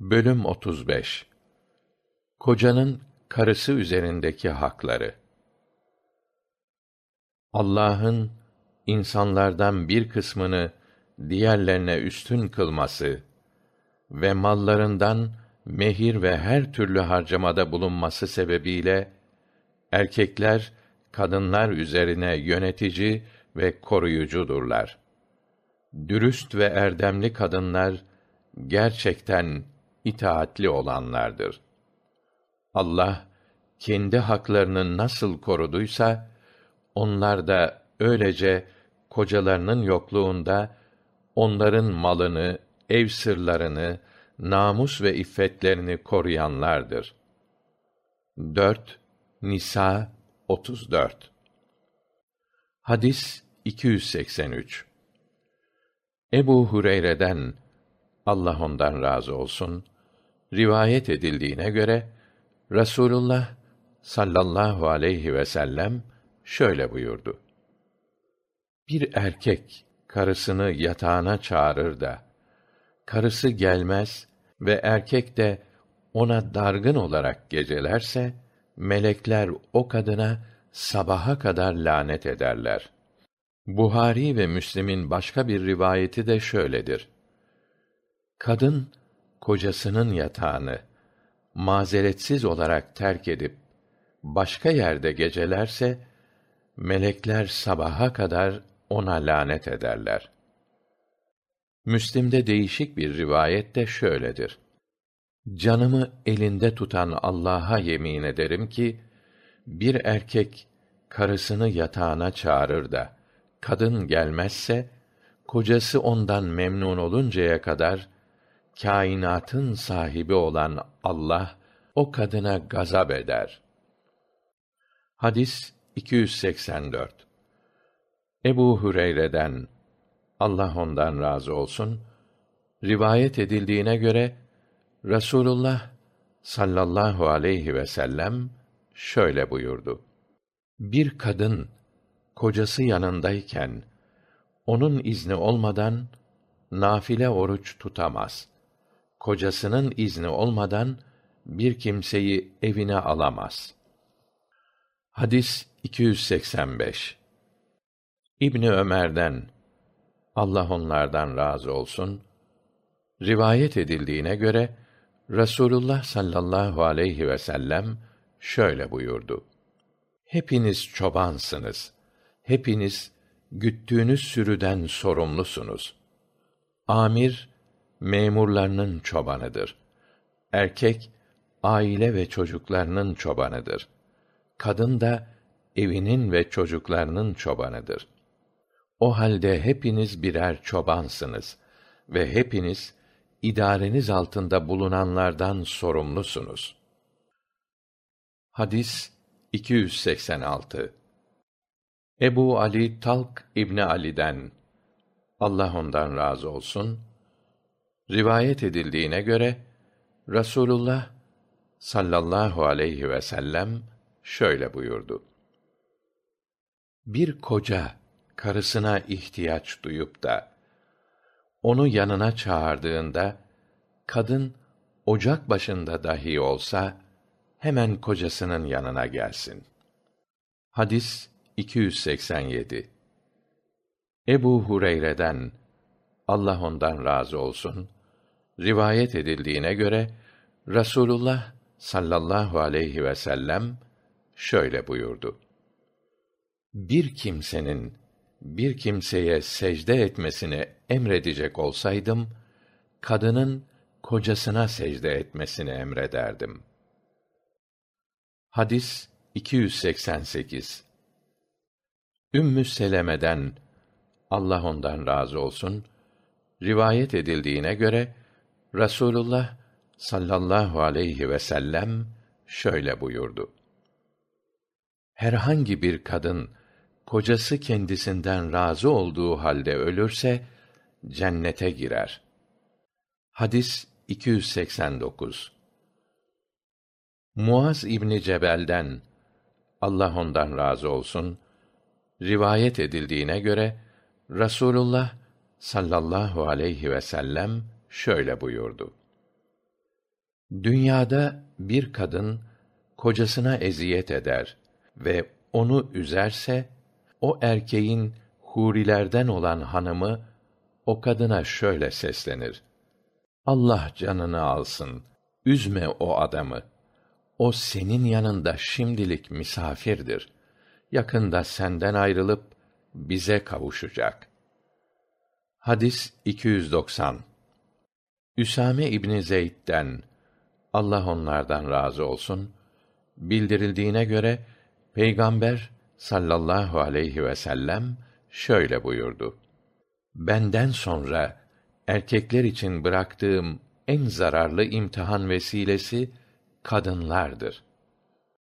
Bölüm 35 Kocanın karısı üzerindeki hakları Allah'ın insanlardan bir kısmını diğerlerine üstün kılması ve mallarından mehir ve her türlü harcamada bulunması sebebiyle erkekler kadınlar üzerine yönetici ve koruyucudurlar. Dürüst ve erdemli kadınlar gerçekten itaatli olanlardır. Allah kendi haklarını nasıl koruduysa onlar da öylece kocalarının yokluğunda onların malını, ev sırlarını, namus ve iffetlerini koruyanlardır. 4 Nisa 34 Hadis 283 Ebu Hureyre'den Allah ondan razı olsun rivayet edildiğine göre Rasulullah sallallahu aleyhi ve sellem şöyle buyurdu. Bir erkek karısını yatağına çağırır da karısı gelmez ve erkek de ona dargın olarak gecelerse melekler o kadına sabaha kadar lanet ederler. Buhari ve Müslim'in başka bir rivayeti de şöyledir. Kadın kocasının yatağını mazeretsiz olarak terk edip başka yerde gecelerse melekler sabaha kadar ona lanet ederler. Müslim'de değişik bir rivayet de şöyledir. Canımı elinde tutan Allah'a yemin ederim ki bir erkek karısını yatağına çağırır da kadın gelmezse kocası ondan memnun oluncaya kadar kainatın sahibi olan Allah o kadına gazap eder. Hadis 284. Ebu Hüreyre'den Allah ondan razı olsun rivayet edildiğine göre Rasulullah sallallahu aleyhi ve sellem şöyle buyurdu. Bir kadın kocası yanındayken onun izni olmadan nafile oruç tutamaz kocasının izni olmadan bir kimseyi evine alamaz. Hadis 285 İbni Ömer'den Allah onlardan razı olsun rivayet edildiğine göre Rasulullah sallallahu aleyhi ve sellem şöyle buyurdu. Hepiniz çobansınız. Hepiniz güttüğünüz sürüden sorumlusunuz. Amir memurlarının çobanıdır. Erkek aile ve çocuklarının çobanıdır. Kadın da evinin ve çocuklarının çobanıdır. O halde hepiniz birer çobansınız ve hepiniz idareniz altında bulunanlardan sorumlusunuz. Hadis 286 Ebu Ali Talk İbni Ali'den Allah ondan razı olsun Rivayet edildiğine göre Rasulullah sallallahu aleyhi ve sellem şöyle buyurdu. Bir koca karısına ihtiyaç duyup da onu yanına çağırdığında kadın ocak başında dahi olsa hemen kocasının yanına gelsin. Hadis 287 Ebu Hureyre'den Allah ondan razı olsun rivayet edildiğine göre Rasulullah sallallahu aleyhi ve sellem şöyle buyurdu. Bir kimsenin bir kimseye secde etmesini emredecek olsaydım, kadının kocasına secde etmesini emrederdim. Hadis 288 Ümmü Seleme'den Allah ondan razı olsun rivayet edildiğine göre Rasulullah sallallahu aleyhi ve sellem şöyle buyurdu. Herhangi bir kadın kocası kendisinden razı olduğu halde ölürse cennete girer. Hadis 289. Muaz İbni Cebel'den Allah ondan razı olsun rivayet edildiğine göre Rasulullah sallallahu aleyhi ve sellem şöyle buyurdu. dünyada bir kadın kocasına eziyet eder ve onu üzerse o erkeğin hurilerden olan hanımı o kadına şöyle seslenir. Allah canını alsın üzme o adamı. O senin yanında şimdilik misafirdir. Yakında senden ayrılıp bize kavuşacak. Hadis üsame ibni zeyd'den allah onlardan razı olsun bildirildiğine göre peygamber sallallahu aleyhi vsellem şöyle buyurdu. Benden sonra erkekler için bıraktığım en zararlı imtihan vesilesi kadınlardır